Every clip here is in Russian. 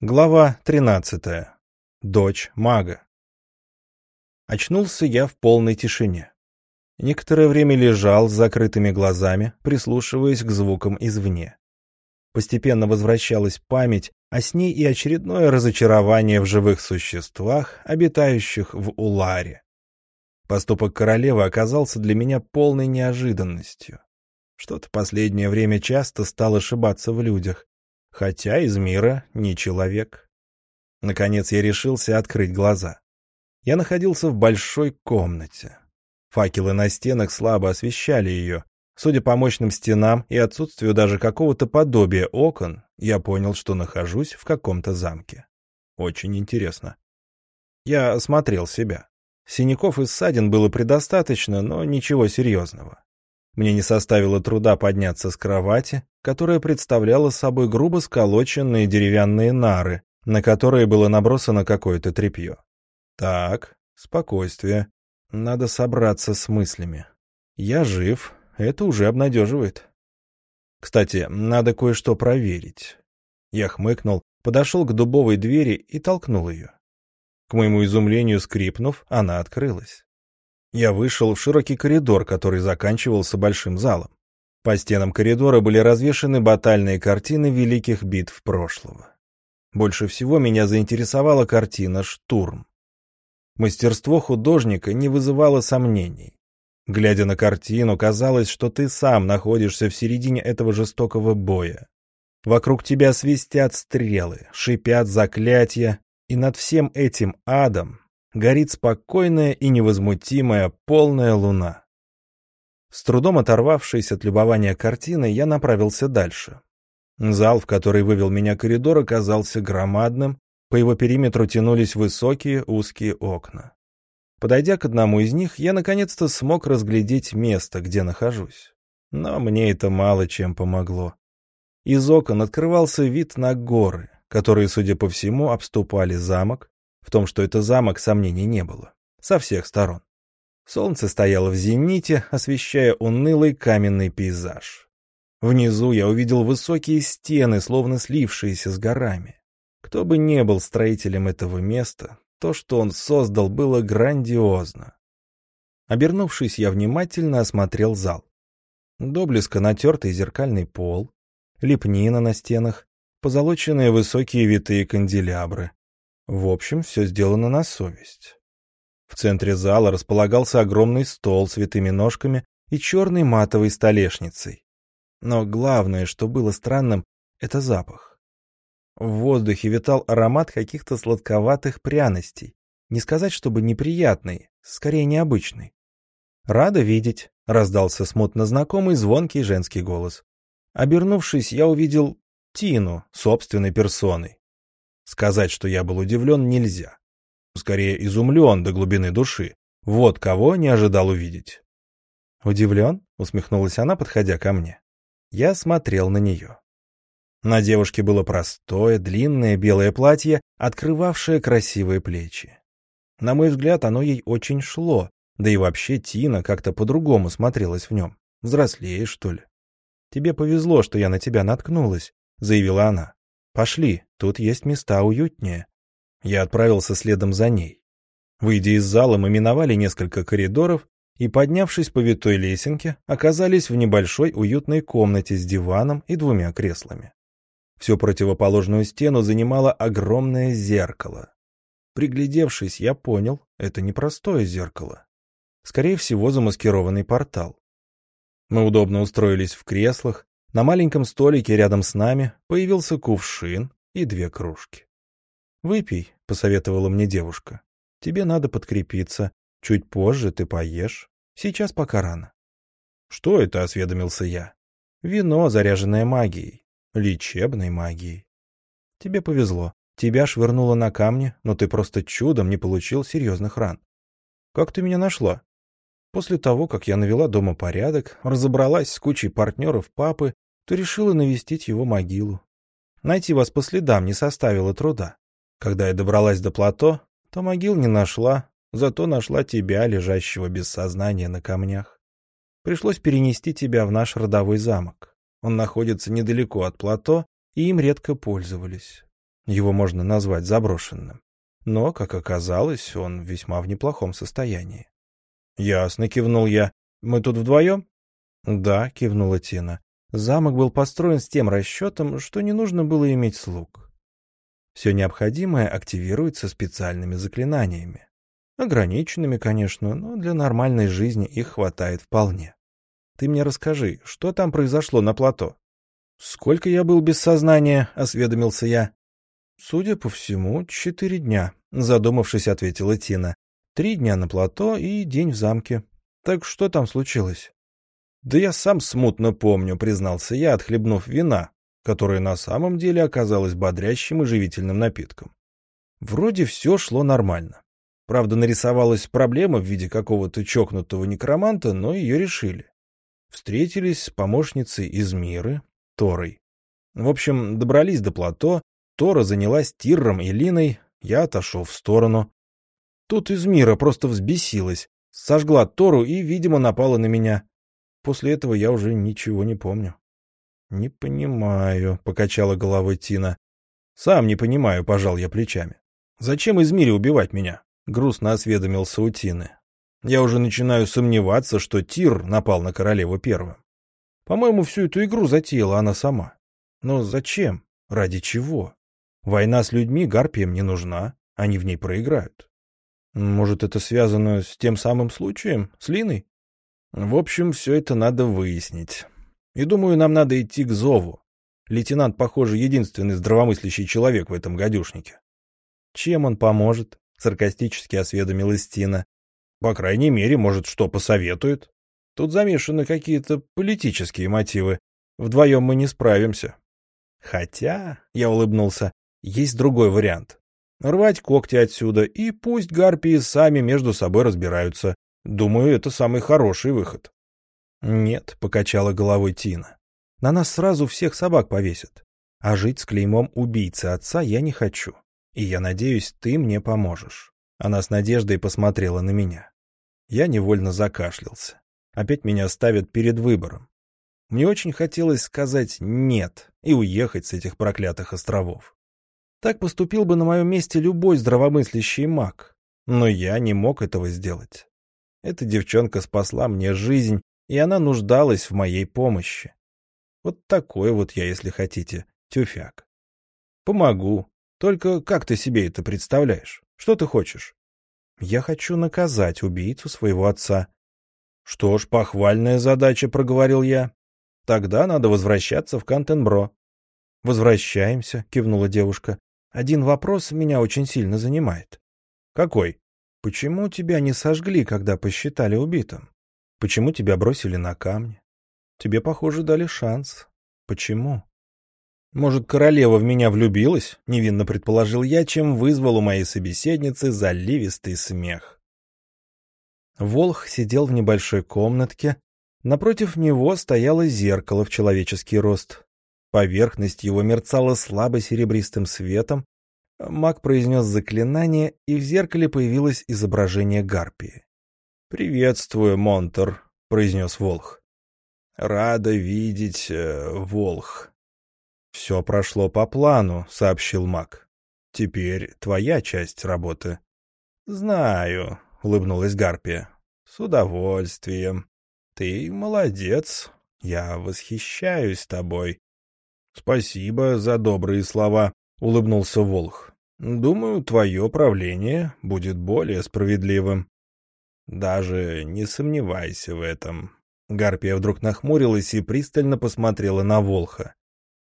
Глава 13. Дочь мага. Очнулся я в полной тишине. Некоторое время лежал с закрытыми глазами, прислушиваясь к звукам извне. Постепенно возвращалась память, а с ней и очередное разочарование в живых существах, обитающих в Уларе. Поступок королевы оказался для меня полной неожиданностью. Что-то последнее время часто стал ошибаться в людях хотя из мира не человек. Наконец я решился открыть глаза. Я находился в большой комнате. Факелы на стенах слабо освещали ее. Судя по мощным стенам и отсутствию даже какого-то подобия окон, я понял, что нахожусь в каком-то замке. Очень интересно. Я осмотрел себя. Синяков и ссадин было предостаточно, но ничего серьезного. Мне не составило труда подняться с кровати, которая представляла собой грубо сколоченные деревянные нары, на которые было набросано какое-то тряпье. Так, спокойствие. Надо собраться с мыслями. Я жив, это уже обнадеживает. Кстати, надо кое-что проверить. Я хмыкнул, подошел к дубовой двери и толкнул ее. К моему изумлению скрипнув, она открылась. Я вышел в широкий коридор, который заканчивался большим залом. По стенам коридора были развешаны батальные картины великих битв прошлого. Больше всего меня заинтересовала картина «Штурм». Мастерство художника не вызывало сомнений. Глядя на картину, казалось, что ты сам находишься в середине этого жестокого боя. Вокруг тебя свистят стрелы, шипят заклятия, и над всем этим адом горит спокойная и невозмутимая полная луна. С трудом оторвавшись от любования картины, я направился дальше. Зал, в который вывел меня коридор, оказался громадным, по его периметру тянулись высокие узкие окна. Подойдя к одному из них, я наконец-то смог разглядеть место, где нахожусь. Но мне это мало чем помогло. Из окон открывался вид на горы, которые, судя по всему, обступали замок, в том, что это замок, сомнений не было. Со всех сторон. Солнце стояло в зените, освещая унылый каменный пейзаж. Внизу я увидел высокие стены, словно слившиеся с горами. Кто бы не был строителем этого места, то, что он создал, было грандиозно. Обернувшись, я внимательно осмотрел зал. Доблеско натертый зеркальный пол, лепнина на стенах, позолоченные высокие витые канделябры, в общем, все сделано на совесть. В центре зала располагался огромный стол с витыми ножками и черной матовой столешницей. Но главное, что было странным, — это запах. В воздухе витал аромат каких-то сладковатых пряностей. Не сказать, чтобы неприятный, скорее необычный. «Рада видеть», — раздался смутно знакомый звонкий женский голос. Обернувшись, я увидел Тину собственной персоной. Сказать, что я был удивлен, нельзя. Скорее, изумлен до глубины души. Вот кого не ожидал увидеть. «Удивлен?» — усмехнулась она, подходя ко мне. Я смотрел на нее. На девушке было простое, длинное белое платье, открывавшее красивые плечи. На мой взгляд, оно ей очень шло, да и вообще Тина как-то по-другому смотрелась в нем. Взрослее, что ли. «Тебе повезло, что я на тебя наткнулась», — заявила она. «Пошли, тут есть места уютнее». Я отправился следом за ней. Выйдя из зала, мы миновали несколько коридоров и, поднявшись по витой лесенке, оказались в небольшой уютной комнате с диваном и двумя креслами. Всю противоположную стену занимало огромное зеркало. Приглядевшись, я понял, это не простое зеркало. Скорее всего, замаскированный портал. Мы удобно устроились в креслах, на маленьком столике рядом с нами появился кувшин и две кружки. «Выпей», — посоветовала мне девушка. «Тебе надо подкрепиться. Чуть позже ты поешь. Сейчас пока рано». «Что это?» — осведомился я. «Вино, заряженное магией. Лечебной магией. Тебе повезло. Тебя швырнуло на камни, но ты просто чудом не получил серьезных ран. Как ты меня нашла?» После того, как я навела дома порядок, разобралась с кучей партнеров папы то решила навестить его могилу. Найти вас по следам не составило труда. Когда я добралась до плато, то могил не нашла, зато нашла тебя, лежащего без сознания на камнях. Пришлось перенести тебя в наш родовой замок. Он находится недалеко от плато, и им редко пользовались. Его можно назвать заброшенным. Но, как оказалось, он весьма в неплохом состоянии. «Ясно», — кивнул я. «Мы тут вдвоем?» «Да», — кивнула Тина. Замок был построен с тем расчетом, что не нужно было иметь слуг. Все необходимое активируется специальными заклинаниями. Ограниченными, конечно, но для нормальной жизни их хватает вполне. Ты мне расскажи, что там произошло на плато? Сколько я был без сознания, осведомился я. Судя по всему, четыре дня, задумавшись, ответила Тина. Три дня на плато и день в замке. Так что там случилось? Да я сам смутно помню, признался я, отхлебнув вина, которое на самом деле оказалось бодрящим и живительным напитком. Вроде все шло нормально. Правда, нарисовалась проблема в виде какого-то чокнутого некроманта, но ее решили. Встретились с помощницей из Миры, Торой. В общем, добрались до плато, Тора занялась Тирром и Линой, я отошел в сторону. Тут из Мира просто взбесилась, сожгла Тору и, видимо, напала на меня. После этого я уже ничего не помню. — Не понимаю, — покачала головой Тина. — Сам не понимаю, — пожал я плечами. — Зачем из Мира убивать меня? — грустно осведомился у Тины. Я уже начинаю сомневаться, что Тир напал на королеву первым. По-моему, всю эту игру затеяла она сама. Но зачем? Ради чего? Война с людьми Гарпиям не нужна, они в ней проиграют. Может, это связано с тем самым случаем, с Линой? В общем, все это надо выяснить. И думаю, нам надо идти к Зову. Лейтенант, похоже, единственный здравомыслящий человек в этом гадюшнике. Чем он поможет? Саркастически осведомилась Тина. По крайней мере, может, что посоветует. Тут замешаны какие-то политические мотивы. Вдвоем мы не справимся. Хотя, — я улыбнулся, — есть другой вариант. Рвать когти отсюда, и пусть гарпии сами между собой разбираются. Думаю, это самый хороший выход. Нет, — покачала головой Тина. На нас сразу всех собак повесят. А жить с клеймом убийцы отца я не хочу. И я надеюсь, ты мне поможешь. Она с надеждой посмотрела на меня. Я невольно закашлялся. Опять меня ставят перед выбором. Мне очень хотелось сказать «нет» и уехать с этих проклятых островов. Так поступил бы на моем месте любой здравомыслящий маг. Но я не мог этого сделать. Эта девчонка спасла мне жизнь, и она нуждалась в моей помощи. Вот такой вот я, если хотите, тюфяк. Помогу. Только как ты себе это представляешь? Что ты хочешь? Я хочу наказать убийцу своего отца. Что ж, похвальная задача, проговорил я. Тогда надо возвращаться в Кантенбро. Возвращаемся, кивнула девушка. Один вопрос меня очень сильно занимает. Какой? Почему тебя не сожгли, когда посчитали убитым? Почему тебя бросили на камни? Тебе, похоже, дали шанс. Почему? Может, королева в меня влюбилась? Невинно предположил я, чем вызвал у моей собеседницы заливистый смех. Волх сидел в небольшой комнатке. Напротив него стояло зеркало в человеческий рост. Поверхность его мерцала слабо серебристым светом. Маг произнес заклинание, и в зеркале появилось изображение гарпии. «Приветствую, Монтер», — произнес Волх. «Рада видеть, э, Волх», «Все прошло по плану», — сообщил маг. «Теперь твоя часть работы». «Знаю», — улыбнулась Гарпия. «С удовольствием. Ты молодец. Я восхищаюсь тобой». «Спасибо за добрые слова», — улыбнулся Волх. «Думаю, твое правление будет более справедливым». «Даже не сомневайся в этом». Гарпия вдруг нахмурилась и пристально посмотрела на Волха.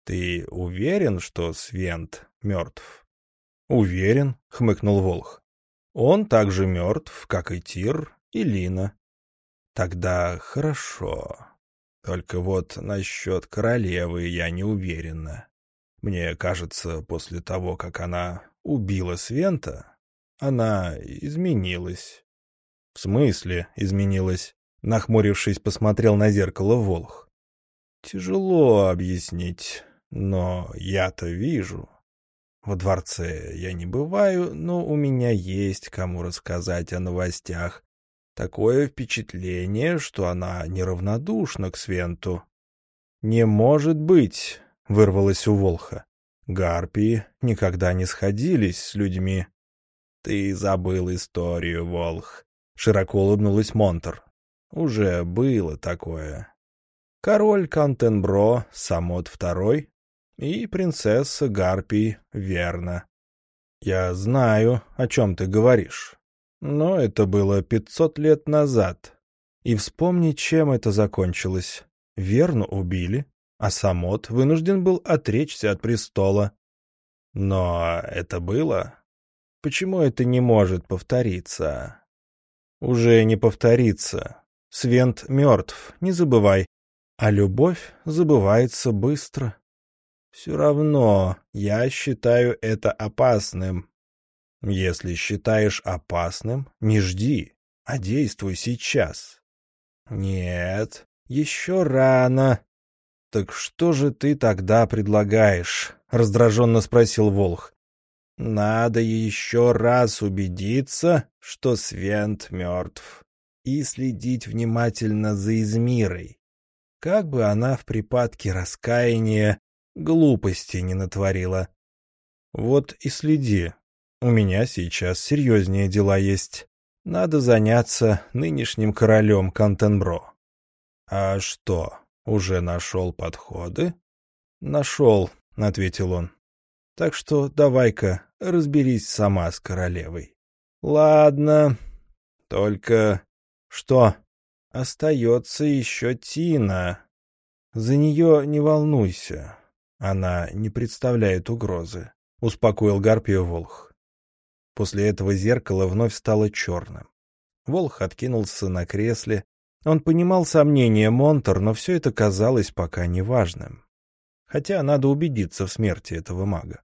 «Ты уверен, что Свент мертв?» «Уверен», — хмыкнул Волх. «Он также мертв, как и Тир и Лина». «Тогда хорошо. Только вот насчет королевы я не уверена. Мне кажется, после того, как она убила Свента, она изменилась». «В смысле изменилась?» Нахмурившись, посмотрел на зеркало Волх. «Тяжело объяснить». Но я-то вижу. Во дворце я не бываю, но у меня есть кому рассказать о новостях. Такое впечатление, что она неравнодушна к Свенту. — Не может быть, — вырвалось у Волха. Гарпии никогда не сходились с людьми. — Ты забыл историю, Волх, — широко улыбнулась Монтер. — Уже было такое. Король Кантенбро, Самот Второй и принцесса Гарпий, верно. Я знаю, о чем ты говоришь. Но это было пятьсот лет назад. И вспомни, чем это закончилось. Верну убили, а Самот вынужден был отречься от престола. Но это было? Почему это не может повториться? Уже не повторится. Свент мертв, не забывай. А любовь забывается быстро. Все равно я считаю это опасным. Если считаешь опасным, не жди, а действуй сейчас. Нет, еще рано. Так что же ты тогда предлагаешь? Раздраженно спросил Волх. Надо еще раз убедиться, что Свент мертв, и следить внимательно за Измирой. Как бы она в припадке раскаяния глупости не натворила. Вот и следи. У меня сейчас серьезнее дела есть. Надо заняться нынешним королем Кантенбро. А что, уже нашел подходы? Нашел, — ответил он. Так что давай-ка разберись сама с королевой. Ладно, только... Что? Остается еще Тина. За нее не волнуйся. Она не представляет угрозы, — успокоил Гарпию Волх. После этого зеркало вновь стало черным. Волх откинулся на кресле. Он понимал сомнения Монтер, но все это казалось пока неважным. Хотя надо убедиться в смерти этого мага.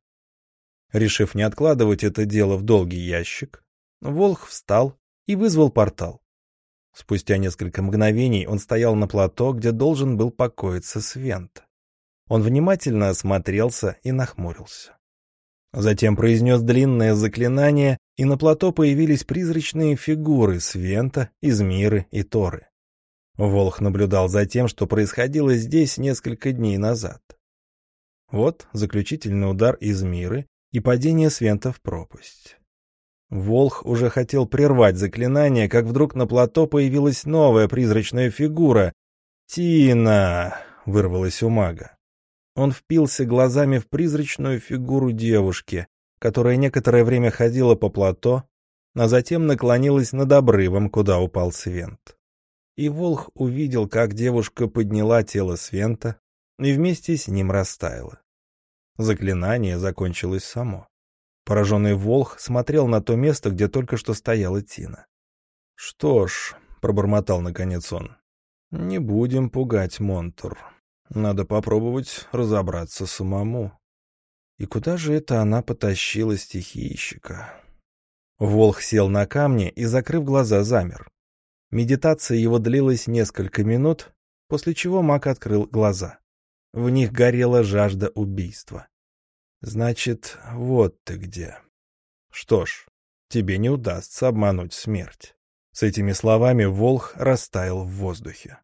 Решив не откладывать это дело в долгий ящик, Волх встал и вызвал портал. Спустя несколько мгновений он стоял на плато, где должен был покоиться Свент. Он внимательно осмотрелся и нахмурился. Затем произнес длинное заклинание, и на плато появились призрачные фигуры Свента, Измиры и Торы. Волх наблюдал за тем, что происходило здесь несколько дней назад. Вот заключительный удар Измиры и падение Свента в пропасть. Волх уже хотел прервать заклинание, как вдруг на плато появилась новая призрачная фигура. «Тина!» — вырвалась у мага. Он впился глазами в призрачную фигуру девушки, которая некоторое время ходила по плато, а затем наклонилась над обрывом, куда упал Свент. И Волх увидел, как девушка подняла тело Свента и вместе с ним растаяла. Заклинание закончилось само. Пораженный Волх смотрел на то место, где только что стояла Тина. «Что ж», — пробормотал наконец он, — «не будем пугать Монтур. Надо попробовать разобраться самому». И куда же это она потащила стихийщика? Волх сел на камни и, закрыв глаза, замер. Медитация его длилась несколько минут, после чего маг открыл глаза. В них горела жажда убийства. Значит, вот ты где. Что ж, тебе не удастся обмануть смерть. С этими словами Волх растаял в воздухе.